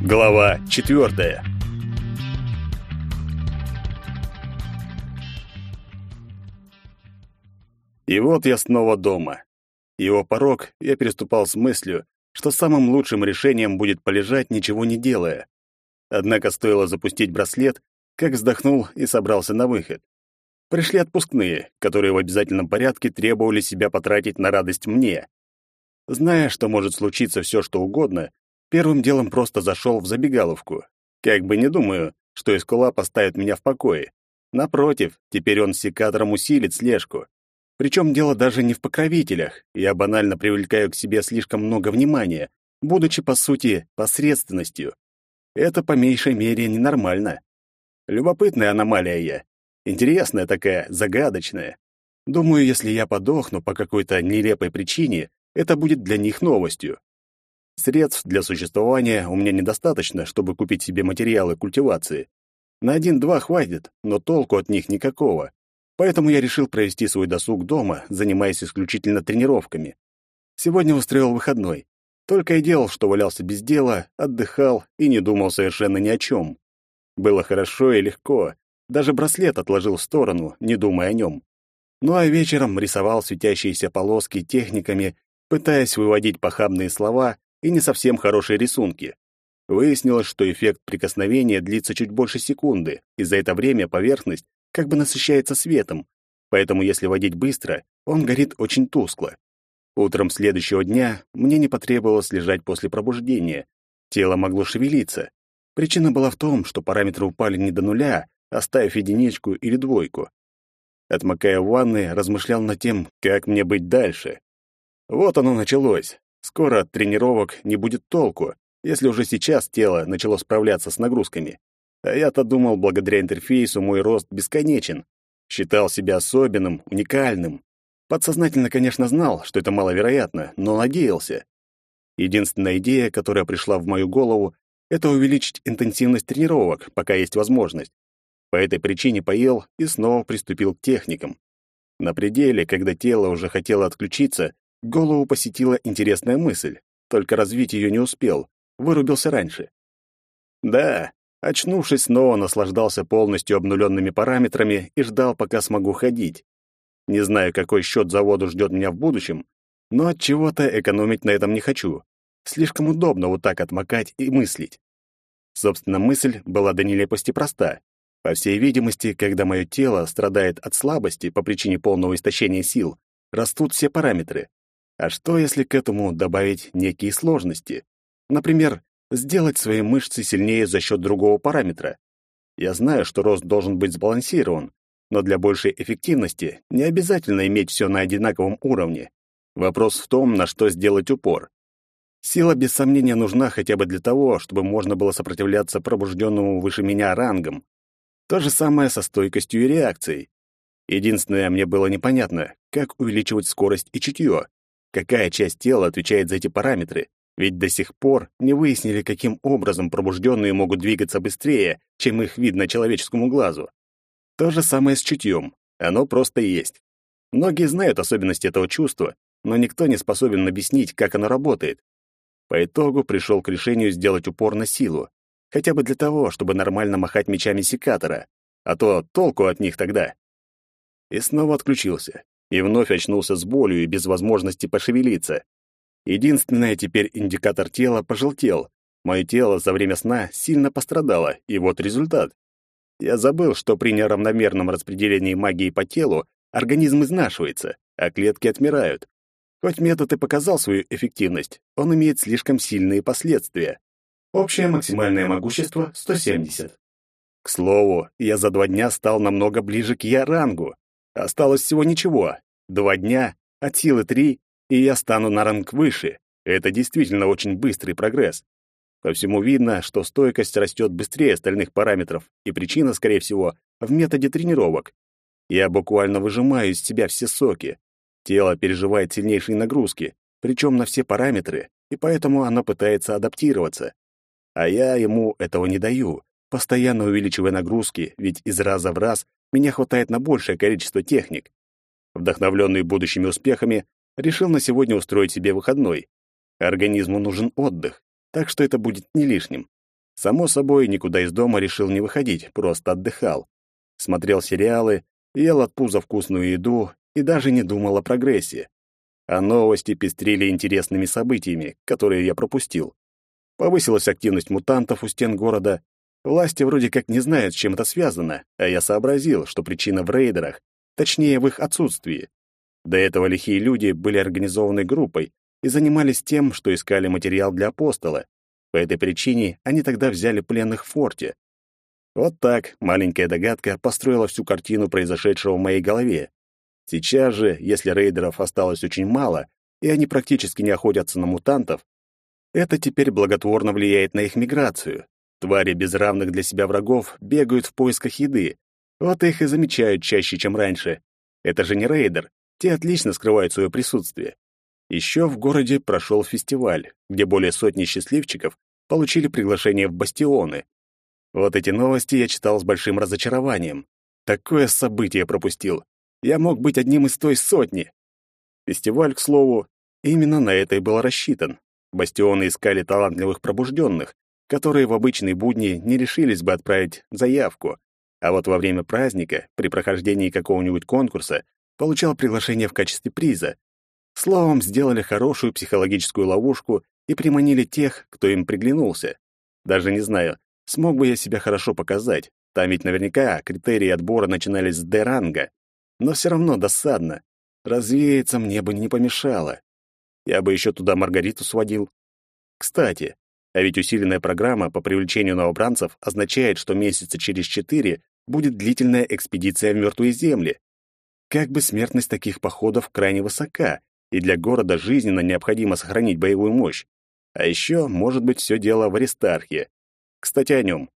Глава четвертая. И вот я снова дома. Его порог я переступал с мыслью, что самым лучшим решением будет полежать, ничего не делая. Однако стоило запустить браслет, как вздохнул и собрался на выход. Пришли отпускные, которые в обязательном порядке требовали себя потратить на радость мне. Зная, что может случиться все, что угодно, первым делом просто зашел в забегаловку. Как бы не думаю, что Эскула поставит меня в покое. Напротив, теперь он секатором усилит слежку. Причем дело даже не в покровителях. Я банально привлекаю к себе слишком много внимания, будучи, по сути, посредственностью. Это по меньшей мере ненормально. Любопытная аномалия я. Интересная такая, загадочная. Думаю, если я подохну по какой-то нелепой причине, это будет для них новостью. Средств для существования у меня недостаточно, чтобы купить себе материалы культивации. На один-два хватит, но толку от них никакого. Поэтому я решил провести свой досуг дома, занимаясь исключительно тренировками. Сегодня устроил выходной. Только и делал, что валялся без дела, отдыхал и не думал совершенно ни о чем. Было хорошо и легко. Даже браслет отложил в сторону, не думая о нем. Ну а вечером рисовал светящиеся полоски техниками, пытаясь выводить похабные слова и не совсем хорошие рисунки. Выяснилось, что эффект прикосновения длится чуть больше секунды, и за это время поверхность как бы насыщается светом, поэтому если водить быстро, он горит очень тускло. Утром следующего дня мне не потребовалось лежать после пробуждения. Тело могло шевелиться. Причина была в том, что параметры упали не до нуля, оставив единичку или двойку. Отмокая в ванной, размышлял над тем, как мне быть дальше. Вот оно началось. Скоро от тренировок не будет толку, если уже сейчас тело начало справляться с нагрузками. А я-то думал, благодаря интерфейсу мой рост бесконечен. Считал себя особенным, уникальным. Подсознательно, конечно, знал, что это маловероятно, но надеялся. Единственная идея, которая пришла в мою голову, это увеличить интенсивность тренировок, пока есть возможность. По этой причине поел и снова приступил к техникам. На пределе, когда тело уже хотело отключиться, голову посетила интересная мысль, только развить ее не успел, вырубился раньше. Да, Очнувшись, снова наслаждался полностью обнуленными параметрами и ждал, пока смогу ходить. Не знаю, какой счет за воду ждет меня в будущем, но от чего-то экономить на этом не хочу. Слишком удобно вот так отмокать и мыслить. Собственно, мысль была до нелепости проста. По всей видимости, когда мое тело страдает от слабости по причине полного истощения сил, растут все параметры. А что, если к этому добавить некие сложности? Например, сделать свои мышцы сильнее за счет другого параметра. Я знаю, что рост должен быть сбалансирован, но для большей эффективности не обязательно иметь все на одинаковом уровне. Вопрос в том, на что сделать упор. Сила без сомнения нужна хотя бы для того, чтобы можно было сопротивляться пробужденному выше меня рангам. То же самое со стойкостью и реакцией. Единственное, мне было непонятно, как увеличивать скорость и чутье, какая часть тела отвечает за эти параметры, ведь до сих пор не выяснили, каким образом пробужденные могут двигаться быстрее, чем их видно человеческому глазу. То же самое с чутьем. Оно просто есть. Многие знают особенности этого чувства, но никто не способен объяснить, как оно работает. По итогу пришел к решению сделать упор на силу, хотя бы для того, чтобы нормально махать мечами секатора, а то толку от них тогда. И снова отключился, и вновь очнулся с болью и без возможности пошевелиться. Единственное, теперь индикатор тела пожелтел. Мое тело за время сна сильно пострадало, и вот результат. Я забыл, что при неравномерном распределении магии по телу организм изнашивается, а клетки отмирают. Хоть метод и показал свою эффективность, он имеет слишком сильные последствия. Общее максимальное могущество — 170. К слову, я за два дня стал намного ближе к Я-рангу. Осталось всего ничего. Два дня, от силы три, и я стану на ранг выше. Это действительно очень быстрый прогресс. По всему видно, что стойкость растет быстрее остальных параметров, и причина, скорее всего, в методе тренировок. Я буквально выжимаю из себя все соки. Тело переживает сильнейшие нагрузки, причем на все параметры, и поэтому оно пытается адаптироваться. А я ему этого не даю, постоянно увеличивая нагрузки, ведь из раза в раз меня хватает на большее количество техник. Вдохновленный будущими успехами, решил на сегодня устроить себе выходной. Организму нужен отдых, так что это будет не лишним. Само собой, никуда из дома решил не выходить, просто отдыхал. Смотрел сериалы, ел от пуза вкусную еду и даже не думал о прогрессе. А новости пестрили интересными событиями, которые я пропустил. Повысилась активность мутантов у стен города. Власти вроде как не знают, с чем это связано, а я сообразил, что причина в рейдерах, точнее, в их отсутствии. До этого лихие люди были организованной группой и занимались тем, что искали материал для апостола, по этой причине они тогда взяли пленных в форте. Вот так маленькая догадка построила всю картину произошедшего в моей голове. Сейчас же, если рейдеров осталось очень мало, и они практически не охотятся на мутантов, это теперь благотворно влияет на их миграцию. Твари без равных для себя врагов бегают в поисках еды. Вот их и замечают чаще, чем раньше. Это же не рейдер. Те отлично скрывают свое присутствие. Еще в городе прошел фестиваль, где более сотни счастливчиков получили приглашение в бастионы. Вот эти новости я читал с большим разочарованием. Такое событие пропустил. Я мог быть одним из той сотни. Фестиваль, к слову, именно на это и был рассчитан. Бастионы искали талантливых пробужденных, которые в обычные будни не решились бы отправить заявку, а вот во время праздника, при прохождении какого-нибудь конкурса, получал приглашение в качестве приза, Словом, сделали хорошую психологическую ловушку и приманили тех, кто им приглянулся. Даже не знаю, смог бы я себя хорошо показать. Там ведь наверняка критерии отбора начинались с Д-ранга. Но все равно досадно. Развеяться мне бы не помешало. Я бы еще туда Маргариту сводил. Кстати, а ведь усиленная программа по привлечению новобранцев означает, что месяца через четыре будет длительная экспедиция в мертвые земли. Как бы смертность таких походов крайне высока, и для города жизненно необходимо сохранить боевую мощь. А еще, может быть, все дело в Аристархе. Кстати, о нем.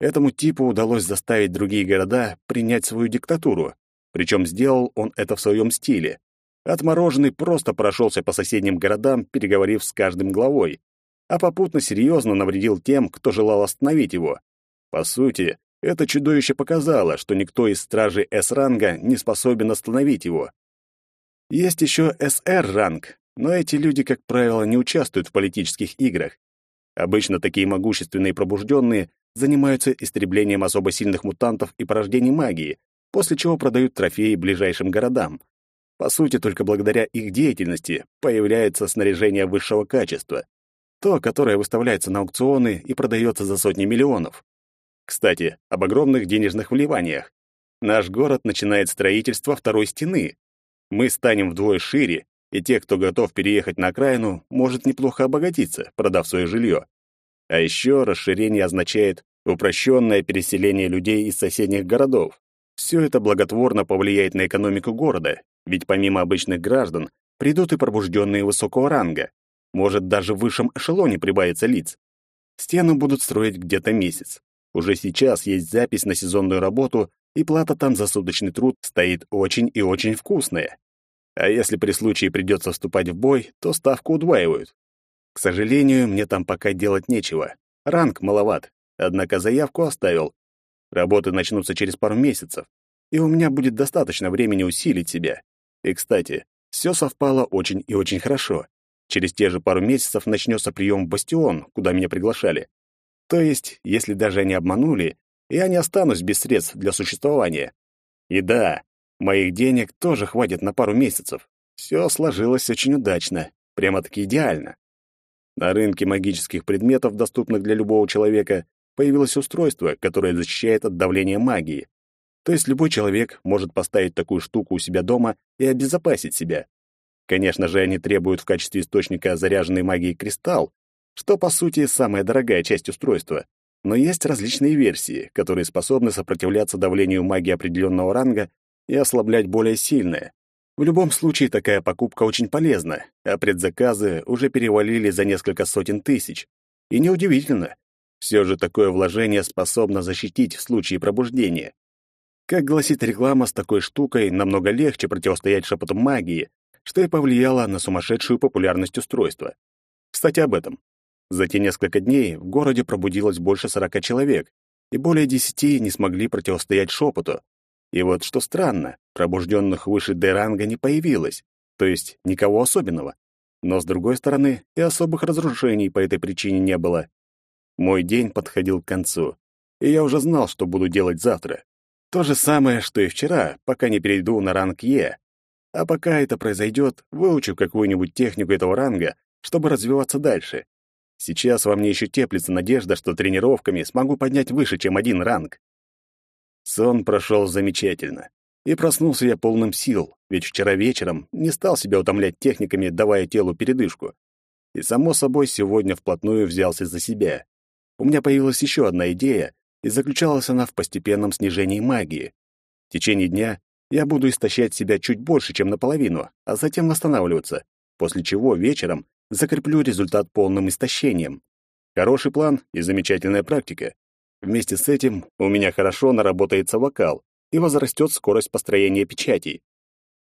Этому типу удалось заставить другие города принять свою диктатуру, причем сделал он это в своем стиле. Отмороженный просто прошелся по соседним городам, переговорив с каждым главой, а попутно серьезно навредил тем, кто желал остановить его. По сути, это чудовище показало, что никто из стражей С-ранга не способен остановить его. Есть еще СР-ранг, но эти люди, как правило, не участвуют в политических играх. Обычно такие могущественные пробужденные занимаются истреблением особо сильных мутантов и порождением магии, после чего продают трофеи ближайшим городам. По сути, только благодаря их деятельности появляется снаряжение высшего качества, то, которое выставляется на аукционы и продается за сотни миллионов. Кстати, об огромных денежных вливаниях. Наш город начинает строительство второй стены, мы станем вдвое шире, и те, кто готов переехать на окраину, может неплохо обогатиться, продав свое жилье. А еще расширение означает упрощенное переселение людей из соседних городов. Все это благотворно повлияет на экономику города, ведь помимо обычных граждан придут и пробужденные высокого ранга. Может, даже в высшем эшелоне прибавится лиц. Стену будут строить где-то месяц. Уже сейчас есть запись на сезонную работу, и плата там за суточный труд стоит очень и очень вкусная. А если при случае придется вступать в бой, то ставку удваивают. К сожалению, мне там пока делать нечего. Ранг маловат, однако заявку оставил. Работы начнутся через пару месяцев, и у меня будет достаточно времени усилить себя. И, кстати, все совпало очень и очень хорошо. Через те же пару месяцев начнется прием в Бастион, куда меня приглашали. То есть, если даже они обманули, я не останусь без средств для существования. И да, моих денег тоже хватит на пару месяцев. Все сложилось очень удачно, прямо-таки идеально. На рынке магических предметов, доступных для любого человека, появилось устройство, которое защищает от давления магии. То есть любой человек может поставить такую штуку у себя дома и обезопасить себя. Конечно же, они требуют в качестве источника заряженной магии кристалл, что, по сути, самая дорогая часть устройства. Но есть различные версии, которые способны сопротивляться давлению магии определенного ранга и ослаблять более сильное. В любом случае, такая покупка очень полезна, а предзаказы уже перевалили за несколько сотен тысяч. И неудивительно. Все же такое вложение способно защитить в случае пробуждения. Как гласит реклама, с такой штукой намного легче противостоять шепоту магии, что и повлияло на сумасшедшую популярность устройства. Кстати, об этом. За те несколько дней в городе пробудилось больше сорока человек, и более десяти не смогли противостоять шепоту. И вот что странно, пробужденных выше Д-ранга не появилось, то есть никого особенного. Но, с другой стороны, и особых разрушений по этой причине не было. Мой день подходил к концу, и я уже знал, что буду делать завтра. То же самое, что и вчера, пока не перейду на ранг Е. А пока это произойдет, выучу какую-нибудь технику этого ранга, чтобы развиваться дальше. Сейчас во мне еще теплится надежда, что тренировками смогу поднять выше, чем один ранг. Сон прошел замечательно. И проснулся я полным сил, ведь вчера вечером не стал себя утомлять техниками, давая телу передышку. И, само собой, сегодня вплотную взялся за себя. У меня появилась еще одна идея, и заключалась она в постепенном снижении магии. В течение дня я буду истощать себя чуть больше, чем наполовину, а затем восстанавливаться, после чего вечером закреплю результат полным истощением. Хороший план и замечательная практика. Вместе с этим у меня хорошо наработается вокал и возрастет скорость построения печатей.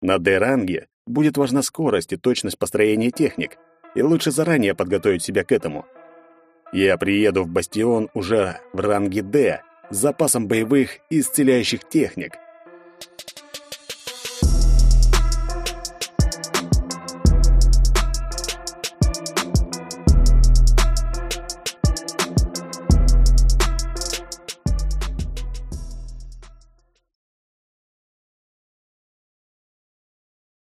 На D-ранге будет важна скорость и точность построения техник, и лучше заранее подготовить себя к этому. Я приеду в Бастион уже в ранге D с запасом боевых и исцеляющих техник —